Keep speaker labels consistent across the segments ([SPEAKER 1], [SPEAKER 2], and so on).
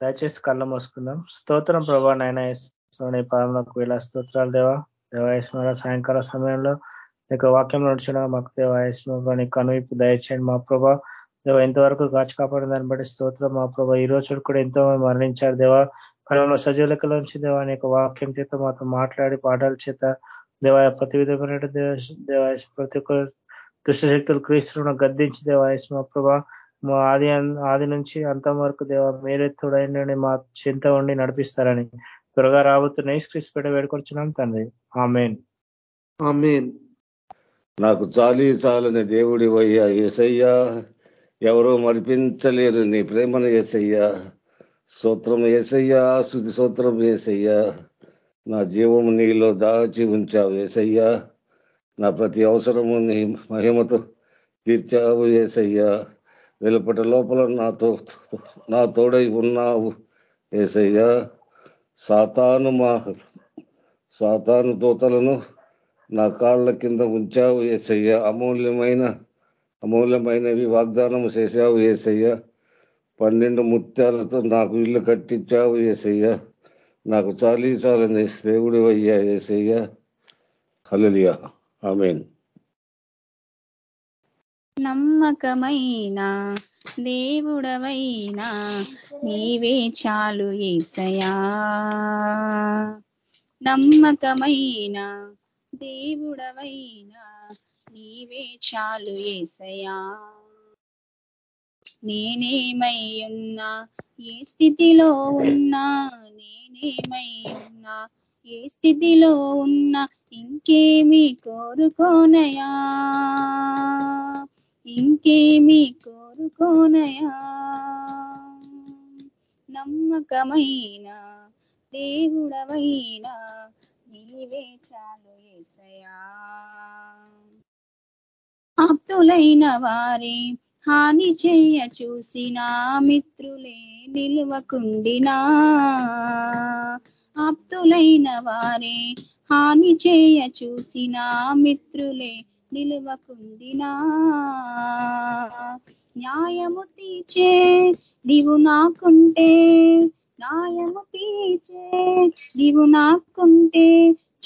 [SPEAKER 1] దయచేసి కళ్ళ మోసుకుందాం. స్తోత్రం ప్రభా నాయన నీ పాదంలోకి వేళ స్తోత్రాలు దేవా. దేవాయస్మర సాయంకాల సమయంలో నీకు వాక్యం నడుచున్నా మాకు దేవాయస్మ నీ కనువిప్పు దయచేయండి మా ప్రభా. దేవ ఎంతవరకు కాచి కాపాడిన దాన్ని బట్టి స్తోత్రం మా ప్రభా. ఈ రోజు కూడా ఎంతో మంది మరణించారు దేవా. పనుల్లో సజీవ లెక్కల నుంచి దేవా నీ వాక్యం చేత మాతో మాట్లాడి పాఠాల చేత దేవా ప్రతి విధమైన దేవా ప్రతి ఒక్క దుష్టశక్తులు క్రీస్తులను గద్దించి దేవాయస్ మా ప్రభా మా ఆది ఆది నుంచి అంతం వరకు దేవ మీరే తోడైండి మా చింత ఉండి నడిపిస్తారని త్వరగా రాబోతున్న క్రీస్ పెట్ట వేడుకొచ్చున్నాం తండ్రి. ఆమెన్.
[SPEAKER 2] ఆమెన్.
[SPEAKER 3] నాకు చాలీ చాలని దేవుడి వయ్యా ఏసయ్యా ఎవరో మరిపించలేరు నీ ప్రేమను ఏసయ్యా. సూత్రం ఏసయ్యా శుద్ధి సూత్రం ఏసయ్యా. నా జీవము నీలో దాచి ఉంచావు ఏసయ్యా. నా ప్రతి అవసరము నీ మహిమతో తీర్చావు ఏసయ్యా. వెలుపట లోపల నాతో నా తోడై ఉన్నావు ఏసయ్యా. సాతాను మా సాతాను తోతలను నా కాళ్ళ కింద ఉంచావు ఏసయ్య. అమూల్యమైన అమూల్యమైనవి వాగ్దానము చేశావు ఏసయ్య. పన్నెండు ముత్యాలతో నాకు ఇల్లు కట్టించావు ఏసయ్య. నాకు చాలీ చాలని దేవుడు అయ్యా ఏసయ్య. హలలియా ఆమెన్.
[SPEAKER 4] నమ్మకమైన దేవుడవైనా నీవే చాలు ఏసయా. నమ్మకమైన దేవుడవైనా నీవే చాలు ఏసయా. నేనేమై ఉన్నా ఏ స్థితిలో ఉన్నా నేనేమై ఉన్నా ఏ స్థితిలో ఉన్నా ఇంకేమి కోరుకోనయా. ఇంకేమి కోరుకోనయా? నమ్మకమైన దేవుడవైనా నీవే చాలు ఏసయా ఆప్తులైన వారి హాని చేయ చూసిన మిత్రులే నిలువకుండినా. ఆప్తులైన వారే హాని చేయ చూసిన మిత్రులే నిలువకుండినా. న్యాయము తీచే నీవు నాకుంటే న్యాయము తీచే నీవు నాకుంటే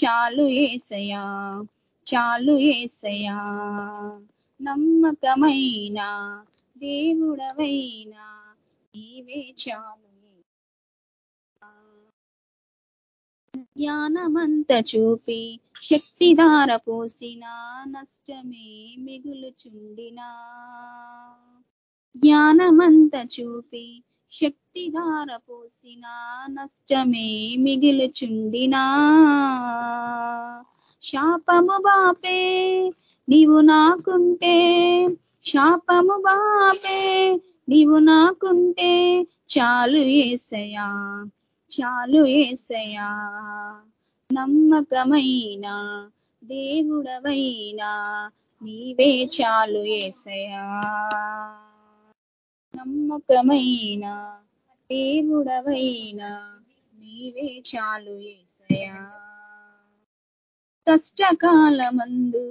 [SPEAKER 4] చాలు ఏసయా చాలు ఏసయా నమ్మకమైన దేవుడవైనా నీవే చాలు. జ్ఞానమంత చూపి శక్తిధార పోసిన నష్టమే మిగులుచుండినా. జ్ఞానమంత చూపి శక్తిధార పోసిన నష్టమే మిగులుచుండినా. శాపము బాపే నీవు నాకుంటే శాపము బాపే నీవు నాకుంటే చాలు ఏసయా చాలు ఏసయా నమ్మకమైన దేవుడవైనా నీవే చాలు ఏసయా నమ్మకమైన దేవుడవైనా నీవే చాలు ఏసయా కష్టకాలమందు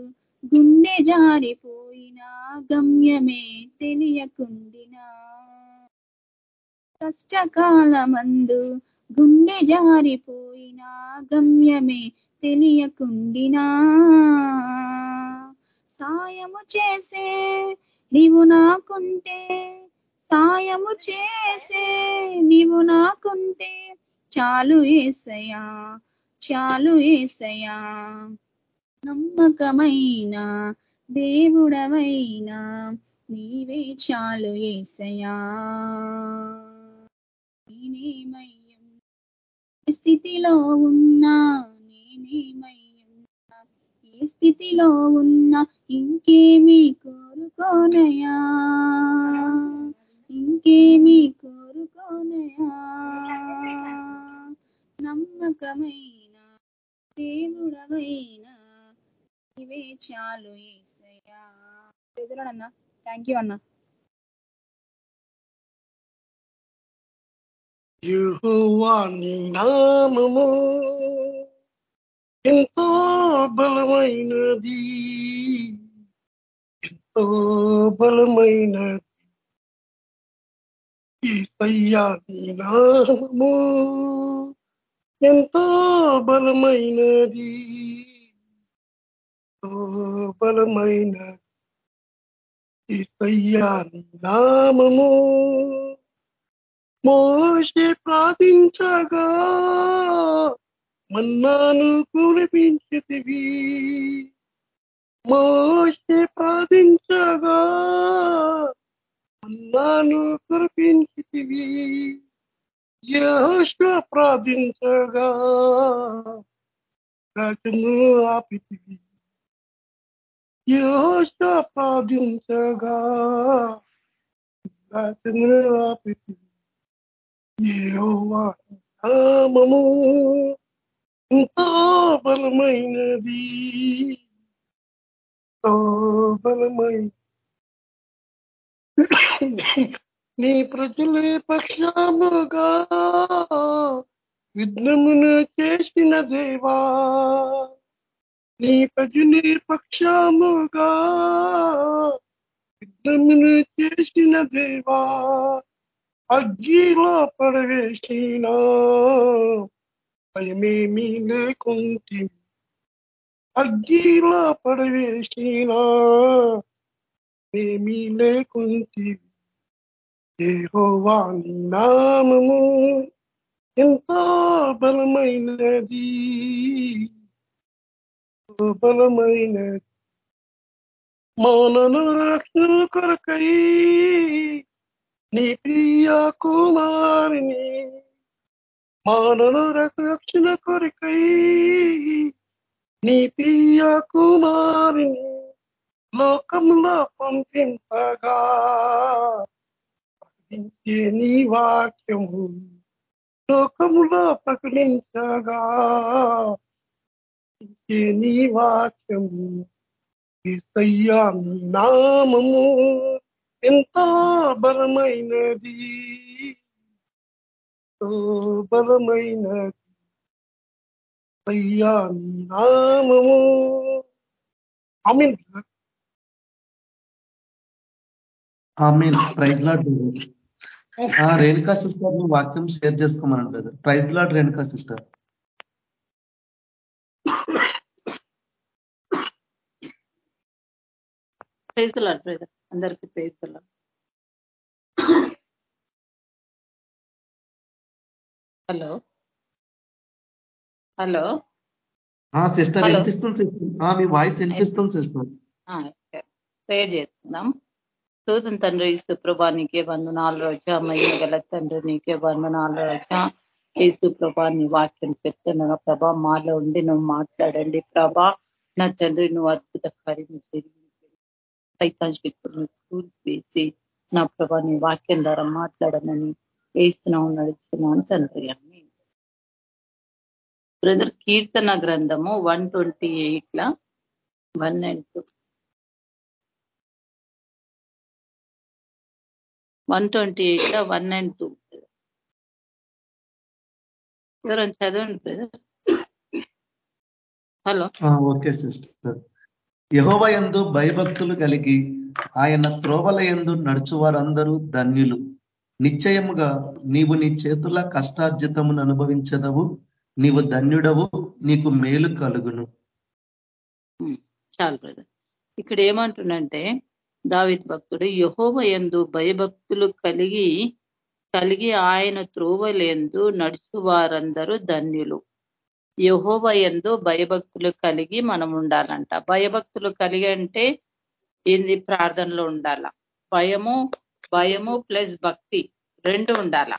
[SPEAKER 4] గుండె జారిపోయినా గమ్యమే తెలియకుండినా. కష్టకాలమందు గుండె జారిపోయినా గమ్యమే తెలియకుండినా. సాయము చేసే నీవు నాకుంటే సాయము చేసే నీవు నాకుంటే చాలు ఏసయా చాలు ఏసయా నమ్మకమైన దేవుడవైనా నీవే చాలు ఏసయా నేనేమయ్యం? స్థితిలో ఉన్నా నేనేమయ్యున్నా ఏ స్థితిలో ఉన్నా ఇంకేమీ కోరుకోనయా ఇంకేమీ కోరుకోనయా నమ్మకమైన దేవుడమైన ఇవే చాలు ఏసయ్యా. అన్న. థ్యాంక్ యూ అన్నా.
[SPEAKER 2] యుహోవాని నామము ఎంతో బలమైనది. ఎంతో బలమైనది. ఈ సయ్యాని నామము ఎంతో బలమైనది. ఎంతో బలమైనది. ఈ సయ్యాని నామము మోషే ప్రార్థించగా మన్నాను కురిపించితివి. మోషే ప్రార్థించగా మన్నాను కురిపించితివి. యహోష్వ ప్రార్థించగా రాజును ఆపితివి. యహోష్వ ప్రార్థించగా రాజును ఆపితివి. నామము ఎంతో బలమైనది. ఎంతో బలమైన నీ ప్రజలే పక్షముగా విఘ్నమును చేసిన దేవా నీ ప్రజలే పక్షముగా విఘ్నమును చేసిన దేవా అగ్గిలో పడవేసిన భయమేమీ లేకుంటే అగ్గిలో పడవేసిన ఏమీ లేకుంటే ఏహోవా నామము ఎంతో బలమైనది. బలమైనది. మానను రక్షణ కొరకై నీ ప్రియ కుమారిని మానను రక్షణ కొరకై నీ ప్రియ కుమారిని లోకంలో పంపింపగా. ప్రకటించే నీ వాక్యము లోకములో ప్రకటించగా. ప్రకటించే నీ వాక్యము ఏసయ్యా నీ నామము ఎంత బలమైనది? బలమైనది. అయ్యా నీ నామము. ఆమెన్
[SPEAKER 5] ఆమె ప్రైజ్ లాడ్ రేణుకా సిస్టర్ వాక్యం share చేసుకోమనండి brother. Praise lord Renuka sister.
[SPEAKER 6] Praise lord brother అందరికీ ప్రేజలా హలో హలో.
[SPEAKER 5] సిస్టర్. వినిపిస్తుంది సిస్టర్? మీ వాయిస్ వినిపిస్తుంది సిస్టర్.
[SPEAKER 6] ప్రేయర్ చేసుకుందాం. స్తోత్రం తండ్రి ఇస్తు ప్రభా నీకే వందనాలు రోజా. మహిమ గల తండ్రి నీకే వందనాలు రోజా. ఏసు ప్రభా నీ వాక్యం చెప్తుండగా ప్రభా మాలో ఉండి నువ్వు మాట్లాడండి ప్రభా. నా తండ్రి నువ్వు అద్భుత కార్యం సైతాన్ శక్తులను కూల్చివేసి నా ప్రభా నీ వాక్యం ద్వారా మాట్లాడమని వేస్తున్నావు నడుస్తున్నాను తండ్రి అమ్మి. బ్రదర్ కీర్తన గ్రంథము one twenty ఎయిట్ల? One and two. One twenty eight one and two. ఎవరైనా చదవండి బ్రదర్. హలో.
[SPEAKER 5] Okay sister. యహోవ ఎందు భయభక్తులు కలిగి ఆయన త్రోవల ఎందు నడుచువారందరూ ధన్యులు. నిశ్చయముగా నీవు నీ చేతుల కష్టార్జితమును అనుభవించదవు నీవు ధన్యుడవు నీకు మేలు కలుగును.
[SPEAKER 6] చాలు బ్రదర్ ఇక్కడ ఏమంటుండంటే దావిత్ భక్తుడు యహోవ ఎందు భయభక్తులు కలిగి కలిగి ఆయన త్రోవలేందు నడుచు వారందరూ ధన్యులు. యహోవ ఎందు భయభక్తులు కలిగి మనం ఉండాలంట. భయభక్తులు కలిగి అంటే ఏంది? ప్రార్థనలో ఉండాల. భయము భయము ప్లస్ భక్తి రెండు ఉండాల.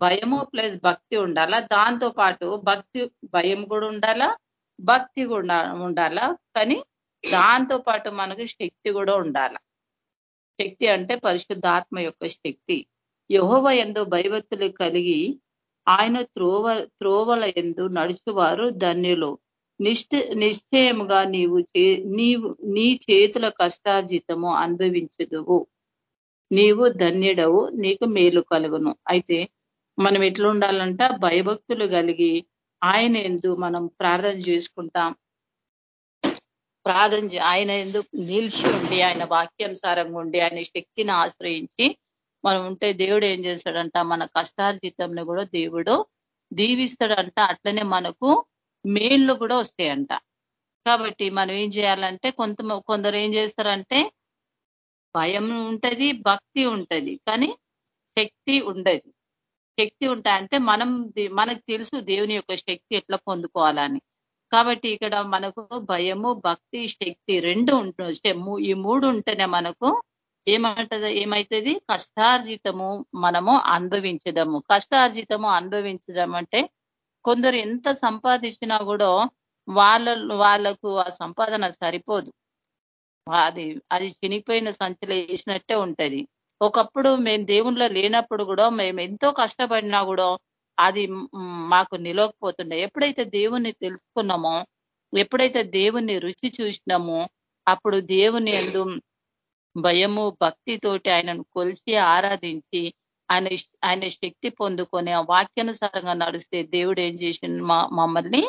[SPEAKER 6] భయము ప్లస్ భక్తి ఉండాల. దాంతో పాటు భక్తి భయం కూడా ఉండాల భక్తి కూడా ఉండాల. కానీ దాంతో పాటు మనకు శక్తి కూడా ఉండాల. శక్తి అంటే పరిశుద్ధాత్మ యొక్క శక్తి. యహోవ ఎందు భయభక్తులు కలిగి ఆయన త్రోవ త్రోవల ఎందు నడుచువారు ధన్యులు. నిష్ట నిశ్చయముగా నీవు నీవు నీ చేతుల కష్టార్జితము అనుభవించదువు. నీవు ధన్యుడవు నీకు మేలు కలుగును. అయితే మనం ఎట్లా ఉండాలంట భయభక్తులు కలిగి ఆయన ఎందు మనం ప్రార్థన చేసుకుంటాం. ప్రార్థన ఆయన ఎందుకు నిలిచి ఉండి ఆయన వాక్యానుసారంగా ఉండి ఆయన శక్తిని ఆశ్రయించి మనం ఉంటే దేవుడు ఏం చేస్తాడంట? మన కష్టార్జితంని కూడా దేవుడు దీవిస్తాడంట. అట్లనే మనకు మేళ్ళు కూడా వస్తాయంట. కాబట్టి మనం ఏం చేయాలంటే కొంత కొందరు ఏం చేస్తారంటే భయం ఉంటది భక్తి ఉంటది కానీ శక్తి ఉండదు. శక్తి ఉంటాయంటే మనం మనకు తెలుసు దేవుని యొక్క శక్తి ఎట్లా పొందుకోవాలని. కాబట్టి ఇక్కడ మనకు భయము భక్తి శక్తి రెండు ఉంటుంది ఈ మూడు ఉంటేనే మనకు ఏమంటది? ఏమవుతుంది కష్టార్జితము మనము అనుభవించదము. కష్టార్జితము అనుభవించడం అంటే కొందరు ఎంత సంపాదించినా కూడా వాళ్ళ వాళ్ళకు ఆ సంపాదన సరిపోదు. అది అది చినిగిపోయిన సంచిలో వేసినట్టే ఉంటది. ఒకప్పుడు మేము దేవుళ్ళ లేనప్పుడు కూడా మేము ఎంతో కష్టపడినా కూడా అది మాకు నిలవకపోతుండే. ఎప్పుడైతే దేవుణ్ణి తెలుసుకున్నామో ఎప్పుడైతే దేవుణ్ణి రుచి చూసినామో అప్పుడు దేవుని ఎందు భయము భక్తితోటి ఆయనను కొలిచి ఆరాధించి ఆయన ఆయన శక్తి పొందుకొని ఆ వాక్యానుసారంగా నడిస్తే దేవుడు ఏం చేసిండు? మమ్మల్ని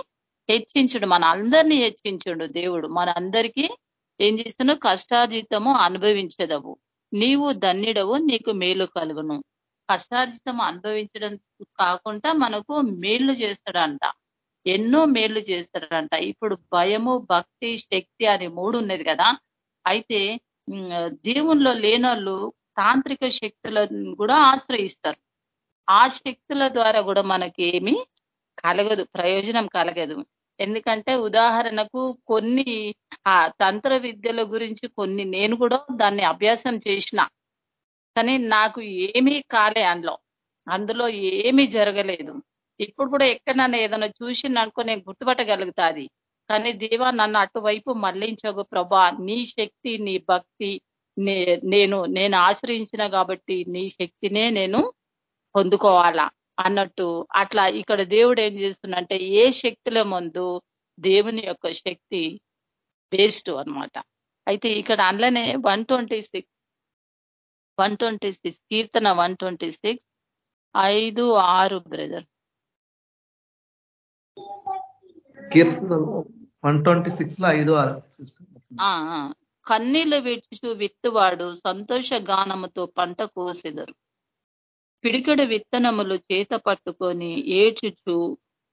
[SPEAKER 6] హెచ్చించుడు మన అందరినీ హెచ్చించుడు దేవుడు. మన అందరికీ ఏం చేస్తున్నావు? కష్టార్జితము అనుభవించదవు. నీవు ధన్యుడవు నీకు మేలు కలుగును. కష్టార్జితం అనుభవించడం కాకుండా మనకు మేలు చేస్తాడంట. ఎన్నో మేలు చేస్తాడంట. ఇప్పుడు భయము భక్తి శక్తి అని మూడు ఉన్నది కదా. అయితే దేవుణ్ణిలో లేనోళ్ళు తాంత్రిక శక్తులను కూడా ఆశ్రయిస్తారు. ఆ శక్తుల ద్వారా కూడా మనకి ఏమి కలగదు ప్రయోజనం కలగదు. ఎందుకంటే ఉదాహరణకు కొన్ని ఆ తంత్ర విద్యల గురించి కొన్ని నేను కూడా దాన్ని అభ్యాసం చేసిన కానీ నాకు ఏమీ కాలే అందులో. అందులో ఏమీ జరగలేదు. ఇప్పుడు కూడా ఎక్కడన్నా ఏదైనా చూసిందనుకో నేను గుర్తుపట్టగలుగుతాది కానీ దేవా నన్ను అటువైపు మళ్ళించగు ప్రభా. నీ శక్తి నీ భక్తి నేను నేను ఆశ్రయించిన కాబట్టి నీ శక్తినే నేను పొందుకోవాలా అన్నట్టు అట్లా ఇక్కడ దేవుడు ఏం చేస్తుందంటే ఏ శక్తుల ముందు దేవుని యొక్క శక్తి వేస్ట్ అనమాట అయితే ఇక్కడ అందులోనే one twenty six one twenty six కీర్తన వన్ ట్వంటీ సిక్స్ ఐదు ఆరు బ్రదర్.
[SPEAKER 5] కీర్తన వన్ ట్వంటీ సిక్స్లో ఐదు
[SPEAKER 6] కన్నీళ్ళు విడుచు విత్తువాడు సంతోష గానముతో పంట కోసెదరు. పిడికెడు విత్తనములు చేత పట్టుకొని ఏడ్చుచు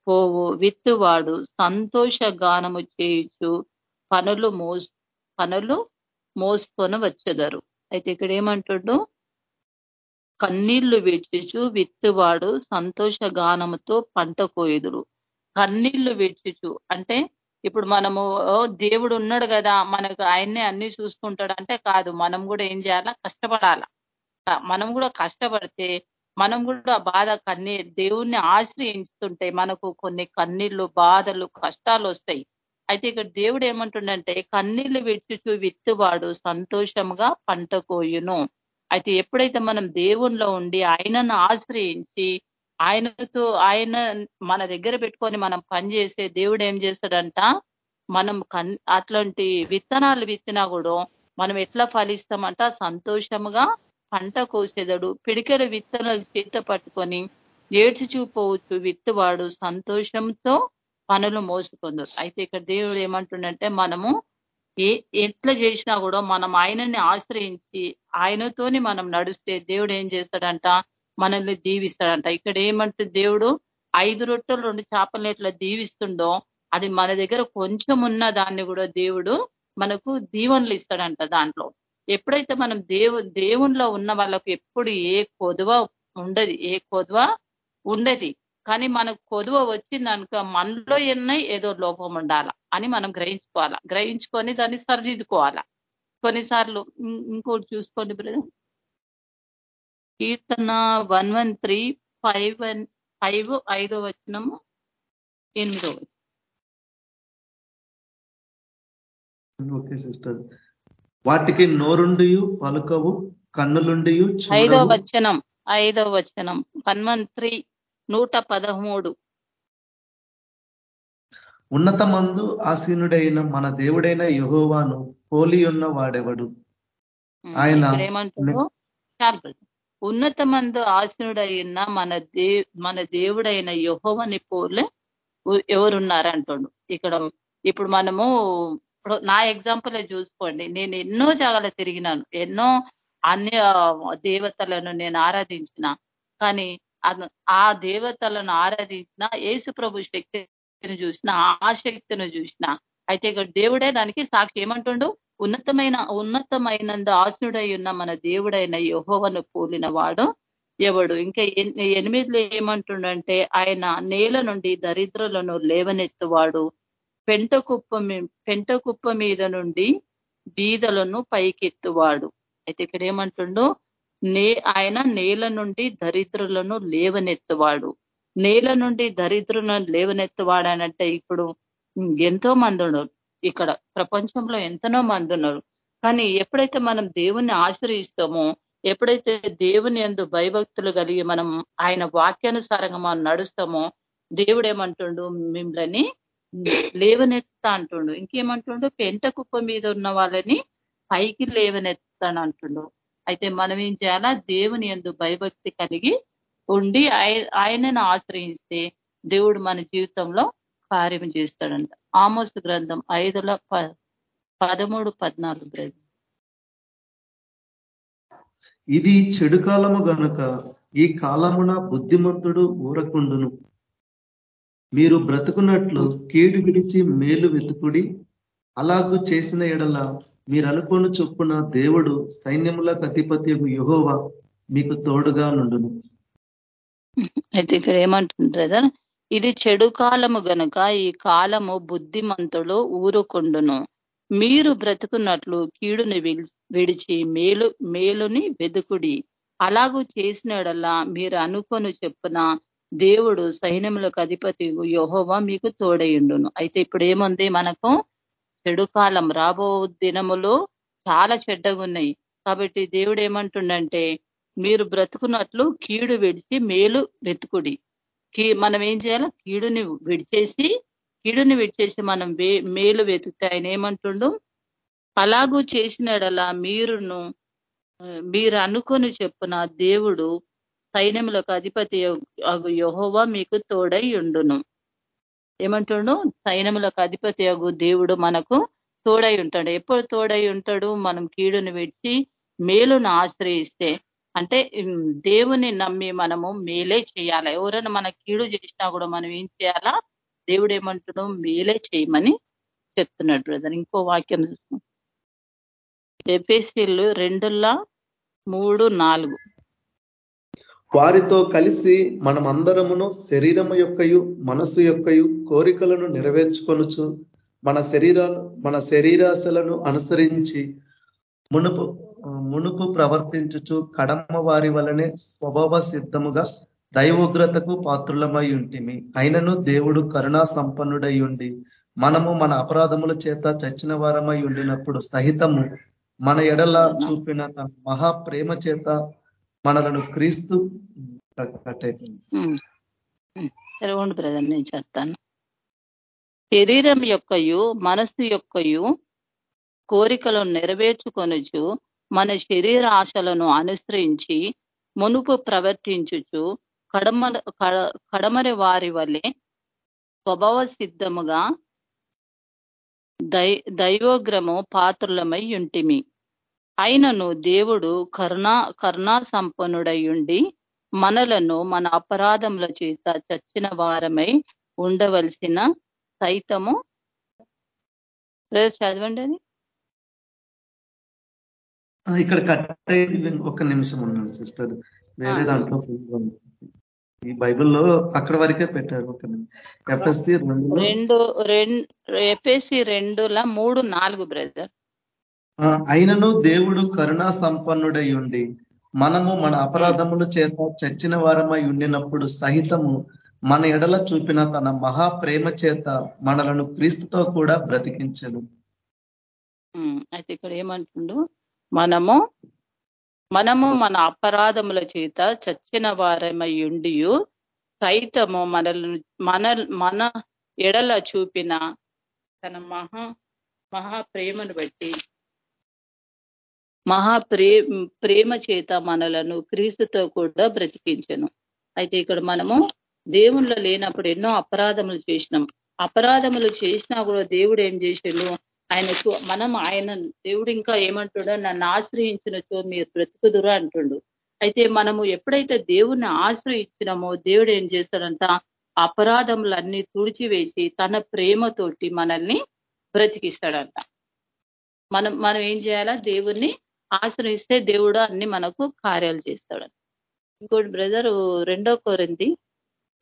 [SPEAKER 6] పోవు విత్తువాడు సంతోష గానము చేయుచు పనులు మో పనులు మోసుకొని వచ్చేదరు. అయితే ఇక్కడ ఏమంటుడు? కన్నీళ్ళు విడ్చుచు విత్తువాడు సంతోష గానముతో పంట కోయుదురు. కన్నీళ్ళు విడ్చుచు అంటే ఇప్పుడు మనము దేవుడు ఉన్నాడు కదా మనకు ఆయన్నే అన్ని చూసుకుంటాడు అంటే కాదు. మనం కూడా ఏం చేయాలా? కష్టపడాల. మనం కూడా కష్టపడితే మనం కూడా బాధ కన్నీ దేవుణ్ణి ఆశ్రయించుతుంటే మనకు కొన్ని కన్నీళ్ళు బాధలు కష్టాలు వస్తాయి. అయితే ఇక్కడ దేవుడు ఏమంటుండంటే కన్నీళ్ళు విడుచుచు విత్తువాడు సంతోషంగా పంట కోయును. అయితే ఎప్పుడైతే మనం దేవుణ్ణిలో ఉండి ఆయనను ఆశ్రయించి ఆయనతో ఆయన మన దగ్గర పెట్టుకొని మనం పనిచేసే దేవుడు ఏం చేస్తాడంట? మనం అట్లాంటి విత్తనాలు విత్తినా కూడా మనం ఎట్లా ఫలిస్తామంట? సంతోషముగా పంట కోసేదడు. పిడికెల విత్తనాలు చేత పట్టుకొని ఏడ్చి చూపోవచ్చు. విత్తువాడు సంతోషంతో పనులు మోసుకుందరు అయితే ఇక్కడ దేవుడు ఏమంటుండంటే మనము ఏ ఎట్లా చేసినా కూడా మనం ఆయనని ఆశ్రయించి ఆయనతోని మనం నడిస్తే దేవుడు ఏం చేస్తాడంట? మనల్ని దీవిస్తాడంట. ఇక్కడ ఏమంటుంది దేవుడు ఐదు రొట్టెలు రెండు చేపలను ఎట్లా దీవిస్తుండో అది మన దగ్గర కొంచెం ఉన్న దాన్ని కూడా దేవుడు మనకు దీవెనలు ఇస్తాడంట దాంట్లో. ఎప్పుడైతే మనం దేవు దేవుణ్ణిలో ఉన్న వాళ్ళకు ఎప్పుడు ఏ కొదువ ఉండదు ఏ కొదువ ఉండదు కానీ మనకు కొదువ వచ్చిందనుక మనలో ఎన్నై ఏదో లోపం ఉండాల అని మనం గ్రహించుకోవాలా. గ్రహించుకొని దాన్ని సరిదిద్దుకోవాలా. కొన్నిసార్లు ఇంకోటి చూసుకోండి బ్రదర్. కీర్తన one one three five one five ఐదో వచనము ఎనిమిదో వచనం.
[SPEAKER 5] ఓకే సిస్టర్ వాటికి నోరుండియు పలుకవు కన్నులుండియు
[SPEAKER 6] ఐదో వచనం ఐదో వచనం. వన్ వన్ త్రీ నూట పదమూడు.
[SPEAKER 5] ఉన్నత మందు ఆసీనుడైన మన దేవుడైన యహోవాను పోలి ఉన్న వాడెవడు ఆయన
[SPEAKER 6] ఉన్నతమందు చాలు ఉన్నత మందు మన దే మన దేవుడైన యహోవని పోలే ఎవరున్నారంటాడు. ఇక్కడ ఇప్పుడు మనము నా ఎగ్జాంపుల్ చూసుకోండి. నేను ఎన్నో జాగాలు తిరిగినాను. ఎన్నో అన్య దేవతలను నేను ఆరాధించిన. కానీ ఆ దేవతలను ఆరాధించిన యేసు ప్రభు శక్తిని చూసిన ఆ శక్తిని చూసిన. అయితే ఇక్కడ దేవుడే దానికి సాక్షి ఏమంటుండు? ఉన్నతమైన ఉన్నతమైనందు ఆసుడై ఉన్న మన దేవుడైన యహోవను పోలిన వాడు ఎవడు? ఇంకా ఎనిమిదిలో ఏమంటుండంటే ఆయన నేల నుండి దరిద్రులను లేవనెత్తువాడు. పెంట కుప్ప పెంట కుప్ప మీద నుండి బీదలను పైకెత్తువాడు. అయితే ఇక్కడ ఏమంటుండో? నే ఆయన నేల నుండి దరిద్రులను లేవనెత్తువాడు. నేల నుండి దరిద్రులను లేవనెత్తువాడు అనంటే ఇప్పుడు ఎంతో మంది ఇక్కడ ప్రపంచంలో ఎంతనో మంది ఉన్నారు. కానీ ఎప్పుడైతే మనం దేవుణ్ణి ఆశ్రయిస్తామో ఎప్పుడైతే దేవుని ఎందు భయభక్తులు కలిగి మనం ఆయన వాక్యానుసారంగా మనం నడుస్తామో దేవుడు ఏమంటుండు మిమ్మల్ని లేవనెత్తా అంటుండు. ఇంకేమంటుండు? పెంట కుప్ప మీద ఉన్న వాళ్ళని పైకి లేవనెత్తాను అంటుండు. అయితే మనం ఏం చేయాలా? దేవుని ఎందు భయభక్తి కలిగి ఉండి ఆయనను ఆశ్రయిస్తే దేవుడు మన జీవితంలో కార్యం చేస్తాడంట. ఆమోస్ గ్రంథం ఐదుల పదమూడు పద్నాలుగు బ్రదర్.
[SPEAKER 5] ఇది చెడు కాలము గనుక ఈ కాలమున బుద్ధిమంతుడు ఊరకుండును. మీరు బ్రతుకున్నట్లు కీడు విడిచి మేలు వెతుకుడి. అలాగూ చేసిన ఎడల మీరు అనుకోని చొప్పున దేవుడు సైన్యములకు అధిపతి యుహోవా మీకు తోడుగా నుండును.
[SPEAKER 6] అయితే ఇక్కడ ఏమంటుంది బ్రదర్? ఇది చెడు కాలము గనుక ఈ కాలము బుద్ధిమంతులు ఊరుకుండును. మీరు బ్రతుకున్నట్లు కీడుని విడిచి మేలు మేలుని వెదుకుడి. అలాగూ చేసినడల్లా మీరు అనుకొని చెప్పున దేవుడు సైన్యములకు అధిపతి యహోవా మీకు తోడయుండును. అయితే ఇప్పుడు ఏముంది మనకు? చెడు కాలం రాబో దినములు చాలా చెడ్డగున్నాయి. కాబట్టి దేవుడు ఏమంటుండంటే మీరు బ్రతుకున్నట్లు కీడు విడిచి మేలు వెతుకుడి. మనం ఏం చేయాలి? కీడుని విడిచేసి కీడుని విడిచేసి మనం మేలు వెతుకుతే ఆయన ఏమంటుండు? అలాగూ చేసినడలా మీరును మీరు అనుకొని చెప్పున దేవుడు సైన్యములకు అధిపతి యహోవా మీకు తోడై ఉండును. ఏమంటుండు? సైన్యములకు అధిపతి అగు దేవుడు మనకు తోడై ఉంటాడు. ఎప్పుడు తోడై ఉంటాడు? మనం కీడుని విడిచి మేలును ఆశ్రయిస్తే. అంటే దేవుని నమ్మి మనము మేలే చేయాలి? ఎవరైనా మన కీడు చేసినా కూడా మనం ఏం చేయాలా? దేవుడు ఏమంటాడు మేలే చేయమని చెప్తున్నాడు బ్రదర్. ఇంకో వాక్యం చూస్తాం ఎపిసిల్లు రెండులా మూడు నాలుగు.
[SPEAKER 5] వారితో కలిసి మనం అందరమును శరీరము యొక్కయు మనసు యొక్కయు కోరికలను నెరవేర్చుకొనుచు మన శరీరాలు మన శరీరాశలను అనుసరించి మునుపు మునుపు ప్రవర్తించుచు కడమ వారి వలనే స్వభావ సిద్ధముగా దైవోగ్రతకు పాత్రులమై ఉంటిమి. అయినను దేవుడు కరుణా సంపన్నుడై ఉండి మనము మన అపరాధముల చేత చచ్చిన వారమై ఉండినప్పుడు సహితము మన ఎడల చూపిన తన మహాప్రేమ చేత మనలను క్రీస్తు
[SPEAKER 6] బ్రదర్ నేను చెప్తాను శరీరం యొక్కయు మనస్సు యొక్కయు కోరికలను నెరవేర్చుకొనుచు మన శరీర ఆశలను అనుసరించి మునుపు ప్రవర్తించుచు కడమ కడమరి వారి వలె స్వభావ సిద్ధముగా దై దైవోగ్రము పాత్రులమై ఉంటిమి. అయినను దేవుడు కరుణా కరుణా సంపన్నుడయుండి మనలను మన అపరాధముల చేత చచ్చిన వారమై ఉండవలసిన సైతము. చదవండి
[SPEAKER 5] ఇక్కడ కట్ అయింది ఒక నిమిషం ఉన్నాను సిస్టర్. వేరే దాంట్లో ఈ బైబిల్లో అక్కడ వరకే పెట్టారు ఒక ఎఫ్ఎస్సి
[SPEAKER 6] రెండు రెండు ఎఫ్ఎస్సి రెండుల మూడు నాలుగు బ్రదర్.
[SPEAKER 5] అయినను దేవుడు కరుణా సంపన్నుడై ఉండి మనము మన అపరాధముల చేత చచ్చిన వారమై ఉండినప్పుడు సహితము మన ఎడల చూపిన తన మహా ప్రేమ చేత మనలను క్రీస్తుతో కూడా బ్రతికించను.
[SPEAKER 6] అయితే ఇక్కడ ఏమంటుండు? మనము మనము మన అపరాధముల చేత చచ్చిన వారమై ఉండి సైతము మనల్ని మన మన ఎడల చూపిన తన మహా మహా ప్రేమను బట్టి మహాప్రే ప్రేమ చేత మనలను క్రీస్తుతో కూడా బ్రతికించను. అయితే ఇక్కడ మనము దేవుణ్ణిలో లేనప్పుడు ఎన్నో అపరాధములు చేసినాం. అపరాధములు చేసినా కూడా దేవుడు ఏం చేసిండు? ఆయనకు మనం ఆయన దేవుడు ఇంకా ఏమంటాడో? నన్ను ఆశ్రయించినచో మీరు బ్రతుకుదురు అంటుండు. అయితే మనము ఎప్పుడైతే దేవుణ్ణి ఆశ్రయించినామో దేవుడు ఏం చేస్తాడంట? అపరాధములన్నీ తుడిచివేసి తన ప్రేమతోటి మనల్ని బ్రతికిస్తాడంట. మనం మనం ఏం చేయాలా? దేవుణ్ణి ఆశ్రయిస్తే దేవుడు అన్ని మనకు కార్యాలు చేస్తాడు. ఇంకోటి బ్రదర్ రెండో కోరింది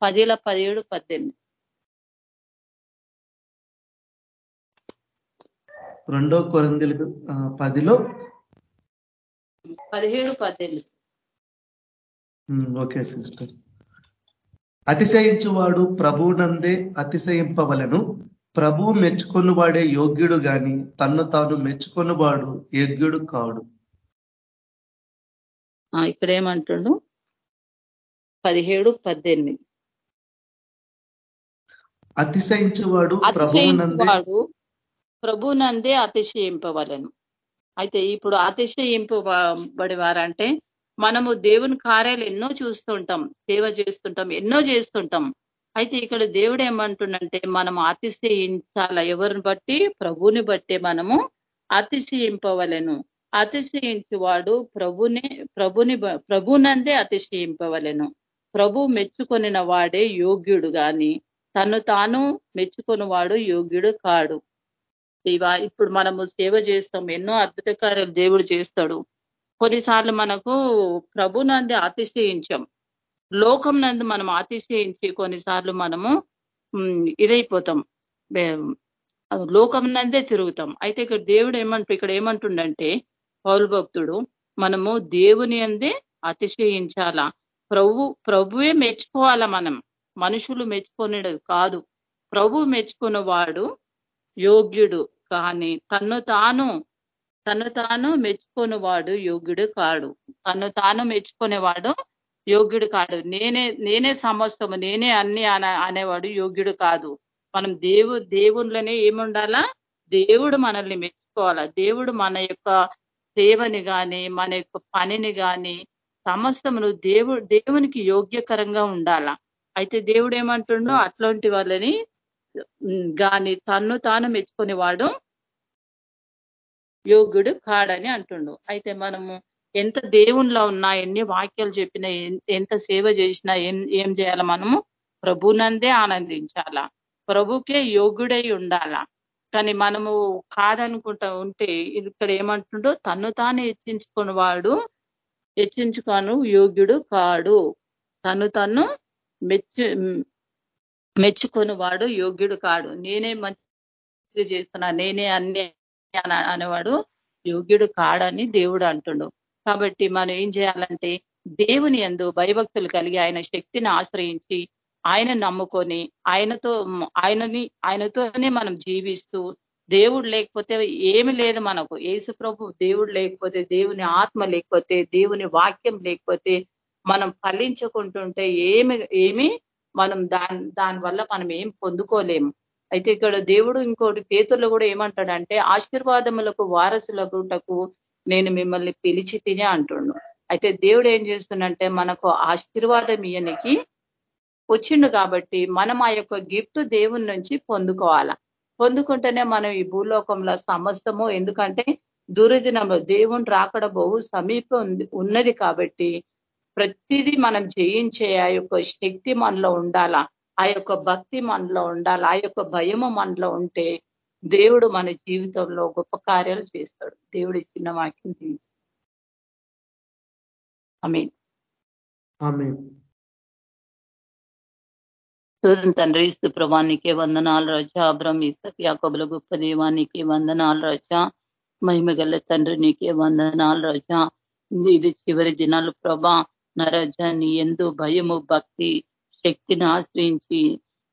[SPEAKER 6] పదిల పదిహేడు పద్దెనిమిది.
[SPEAKER 5] రెండో కొరందిలకు పదిలో?
[SPEAKER 6] పదిహేడు పద్దెనిమిది.
[SPEAKER 5] Um, okay sister. అతిశయించువాడు ప్రభువునందే అతిశయింపవలను. ప్రభు మెచ్చుకొనువాడే యోగ్యుడు గాని తన్ను తాను మెచ్చుకొనువాడు యోగ్యుడు కాడు.
[SPEAKER 6] ఇక్కడ ఏమంటుండు పదిహేడు పద్దెనిమిది.
[SPEAKER 5] అతిశయించువాడు ప్రభువునందే
[SPEAKER 6] అతిశయించువాడు ప్రభునందే అతిశయింపవలను. అయితే ఇప్పుడు అతిశయింపబడేవారంటే మనము దేవుని కార్యాలు ఎన్నో చూస్తుంటాం సేవ చేస్తుంటాం ఎన్నో చేస్తుంటాం. అయితే ఇక్కడ దేవుడు ఏమంటుండంటే మనం అతిశయించాల ఎవరిని బట్టి? ప్రభుని బట్టే మనము అతిశయింపవలను. అతిశయించేవాడు ప్రభుని ప్రభుని ప్రభునందే అతిశయింపవలెను. ప్రభు మెచ్చుకొనిన వాడే యోగ్యుడు గాని తను తాను మెచ్చుకొని వాడు యోగ్యుడు కాడు. ఇవా ఇప్పుడు మనము సేవ చేస్తాం ఎన్నో అద్భుత కార్యాలు దేవుడు చేస్తాడు. కొన్నిసార్లు మనకు ప్రభునంది అతిశయించాం. లోకం నందు మనం అతిశయించి కొన్నిసార్లు మనము ఇదైపోతాం. లోకం నందే తిరుగుతాం. అయితే ఇక్కడ దేవుడు ఏమంటు ఇక్కడ ఏమంటుండంటే పౌరు భక్తుడు మనము దేవుని అందే అతిశయించాలా? ప్రభు ప్రభువే మెచ్చుకోవాలా మనం? మనుషులు మెచ్చుకునేది కాదు. ప్రభు మెచ్చుకున్న వాడు యోగ్యుడు. కానీ తన్ను తాను తను తాను మెచ్చుకొనివాడు యోగ్యుడు కాడు. తను తాను మెచ్చుకునేవాడు యోగ్యుడు కాడు. నేనే నేనే సమస్తము నేనే అన్ని అనేవాడు యోగ్యుడు కాదు. మనం దేవు దేవుళ్ళనే ఏముండాలా? దేవుడు మనల్ని మెచ్చుకోవాలా? దేవుడు మన యొక్క సేవని గాని మన యొక్క పనిని గాని సమస్తమును దేవుడు దేవునికి యోగ్యకరంగా ఉండాలా? అయితే దేవుడు ఏమంటుండో అట్లాంటి వాళ్ళని గాని తన్ను తాను మెచ్చుకునేవాడు యోగ్యుడు కాడని అంటుండు. అయితే మనము ఎంత దేవునిలో ఉన్నా ఎన్ని వాక్యాలు చెప్పినా ఎంత సేవ చేసినా ఏం ఏం చేయాలా మనము? ప్రభునందే ఆనందించాలా. ప్రభుకే యోగ్యుడై ఉండాలా. కానీ మనము కాదనుకుంటా ఉంటే ఇది ఇక్కడ ఏమంటుండో తను తాను హెచ్చించుకుని వాడు హెచ్చించుకోను యోగ్యుడు కాడు. తను తను మెచ్చు మెచ్చుకొని వాడు యోగ్యుడు కాడు. నేనే మంచి చేస్తున్నా నేనే అన్ని అనేవాడు యోగ్యుడు కాడని దేవుడు అంటుండు. కాబట్టి మనం ఏం చేయాలంటే దేవుని యందు భయభక్తులు కలిగి ఆయన శక్తిని ఆశ్రయించి ఆయన నమ్ముకొని ఆయనతో ఆయనని ఆయనతోనే మనం జీవిస్తూ దేవుడు లేకపోతే ఏమి లేదు మనకు. యేసు ప్రభు దేవుడు లేకపోతే దేవుని ఆత్మ లేకపోతే దేవుని వాక్యం లేకపోతే మనం ఫలించుకుంటుంటే ఏమి ఏమి? మనం దాని దాని వల్ల మనం ఏం పొందుకోలేము. అయితే ఇక్కడ దేవుడు ఇంకోటి పేతుల్లో కూడా ఏమంటాడంటే ఆశీర్వాదములకు వారసులకుటకు నేను మిమ్మల్ని పిలిచి తినే అంటుండు అయితే దేవుడు ఏం చేస్తుండంటే మనకు ఆశీర్వాదం ఇయనికి వచ్చిండు కాబట్టి మనం ఆ యొక్క గిఫ్ట్ దేవుని నుంచి పొందుకోవాలా. పొందుకుంటేనే మనం ఈ భూలోకంలో సమస్తము ఎందుకంటే దుర్దినము దేవుని రాకడ బహు సమీపం ఉన్నది కాబట్టి ప్రతిదీ మనం జయించే ఆ యొక్క శక్తి మనలో ఉండాలా. ఆ యొక్క భక్తి మనలో ఉండాలి ఆ యొక్క భయము మనలో ఉంటే దేవుడు మన జీవితంలో గొప్ప కార్యాలు చేస్తాడు. దేవుడు ఇచ్చిన వాక్యం దీవించు.
[SPEAKER 5] ఆమె
[SPEAKER 6] స్తోత్రం తండ్రి ఇస్తు ప్రభానికి వందనాలు రజా. అబ్రహం ఇసక్ యాకబుల గొప్ప దేవానికి వందనాలు రజా. మహిమ గల తండ్రి నీకే వందనాలు రజా. ఇది చివరి దినాలు ప్రభా. నా రజా నీ ఎందు భయము భక్తి శక్తిని ఆశ్రయించి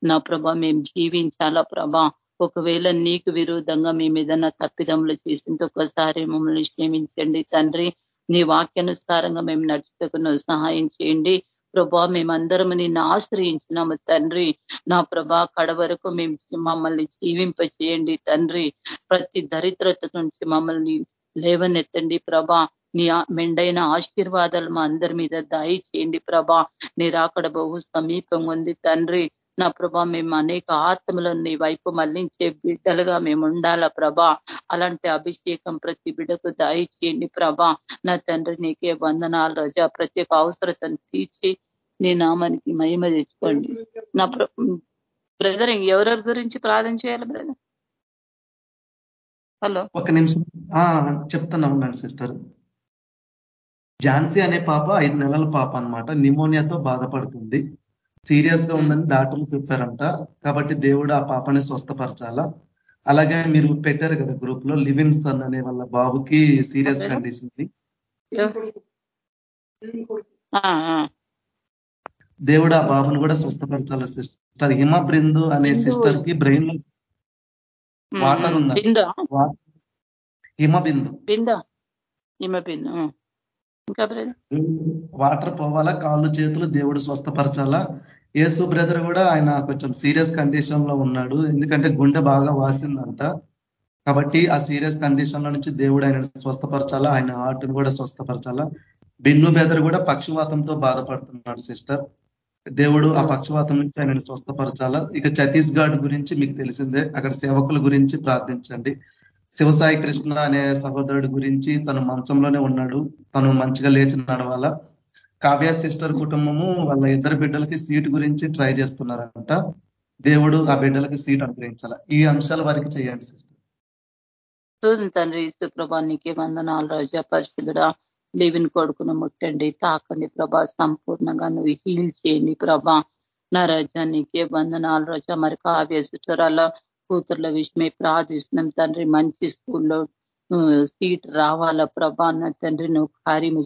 [SPEAKER 6] నా ప్రభ మేము జీవించాలా ప్రభా? ఒకవేళ నీకు విరుద్ధంగా మేము ఏదైనా తప్పిదములు చేసింటే ఒకసారి మమ్మల్ని క్షమించండి తండ్రి. నీ వాక్యానుసారంగా మేము నడుచుటకు సహాయం చేయండి. ప్రభా మేమందరం నిన్ను ఆశ్రయించినాము తండ్రి. నా ప్రభా కడ వరకు మేము మమ్మల్ని జీవింప చేయండి తండ్రి. ప్రతి దరిద్రత నుంచి మమ్మల్ని లేవనెత్తండి ప్రభా. నీ మెండైన ఆశీర్వాదాలు మా అందరి మీద దాయి చేయండి ప్రభా. నీరాకడ బహు సమీపంగా ఉంది తండ్రి. నా ప్రభా మేము అనేక ఆత్మలను నీ వైపు మళ్ళించే బిడ్డలుగా మేము ఉండాలా ప్రభా. అలాంటి అభిషేకం ప్రతి బిడ్డకు దయచేయండి ప్రభా. నా తండ్రి నీకే వందనాలు రజా. ప్రతి ఒక్క అవసరతను తీర్చి నీ నామానికి మహిమ తెచ్చుకోండి. నా బ్రదర్ ఎవరెవరి గురించి ప్రార్థన చేయాలి బ్రదర్? హలో.
[SPEAKER 5] ఒక నిమిషం. చెప్తాను ఉన్నాను సిస్టర్. ఝాన్సీ అనే పాప ఐదు నెలల పాప అనమాట నిమోనియాతో బాధపడుతుంది. సీరియస్గా ఉందని డాక్టర్లు చెప్పారంట. కాబట్టి దేవుడు ఆ పాపని స్వస్థపరచాలా? అలాగే మీరు పెట్టారు కదా గ్రూప్లో లివింగ్ సన్ అనే వాళ్ళ బాబుకి సీరియస్ కండిషన్. దేవుడు ఆ బాబుని కూడా స్వస్థపరచాల సిస్టర్? హిమ బృందు అనే సిస్టర్కి బ్రెయిన్లో వాటర్ ఉందా? హిమ బిందు?
[SPEAKER 6] హిమ బిందు?
[SPEAKER 5] వాటర్ పోవాలా కాళ్ళు చేతులు దేవుడు స్వస్థపరచాలా? యేసు బ్రదర్ కూడా ఆయన కొంచెం సీరియస్ కండిషన్లో ఉన్నాడు. ఎందుకంటే గుండె బాగా వాసిందంట. కాబట్టి ఆ సీరియస్ కండిషన్లో నుంచి దేవుడు ఆయన స్వస్థపరచాలా? ఆయన హార్ట్ను కూడా స్వస్థపరచాలా? బిన్ను బ్రదర్ కూడా పక్షవాతంతో బాధపడుతున్నాడు సిస్టర్. దేవుడు ఆ పక్షవాతం నుంచి ఆయనను స్వస్థపరచాలా? ఇక ఛత్తీస్గఢ్ గురించి మీకు తెలిసిందే. అక్కడ సేవకుల గురించి ప్రార్థించండి. శివసాయి కృష్ణ అనే సహోదరుడు గురించి తను మంచంలోనే ఉన్నాడు. తను మంచిగా లేచి నడవాల? కావ్య సిస్టర్ కుటుంబము వాళ్ళ ఇద్దరు బిడ్డలకి సీట్ గురించి ట్రై చేస్తున్నారంట. దేవుడు ఆ బిడ్డలకి సీట్ అనుగ్రహించాల? ఈ అంశాలు వారికి చేయండి సిస్టర్.
[SPEAKER 6] తండ్రి సుప్రభానికి వందనాలు రోజా పరిశుద్ధుడా లివిన్ కొడుకును ముట్టండి తాకండి ప్రభా సంపూర్ణంగా నువ్వు హీల్ చేయండి ప్రభా. నా రజా నీకే వందనాలు రోజా. మరి కావ్య సిస్టర్ అలా కూతుర్ల విషయమే ప్రార్థిస్తున్నాం. తండ్రి మంచి స్కూల్లో సీట్ రావాలా ప్రభా అన్న తండ్రి నువ్వు కార్యము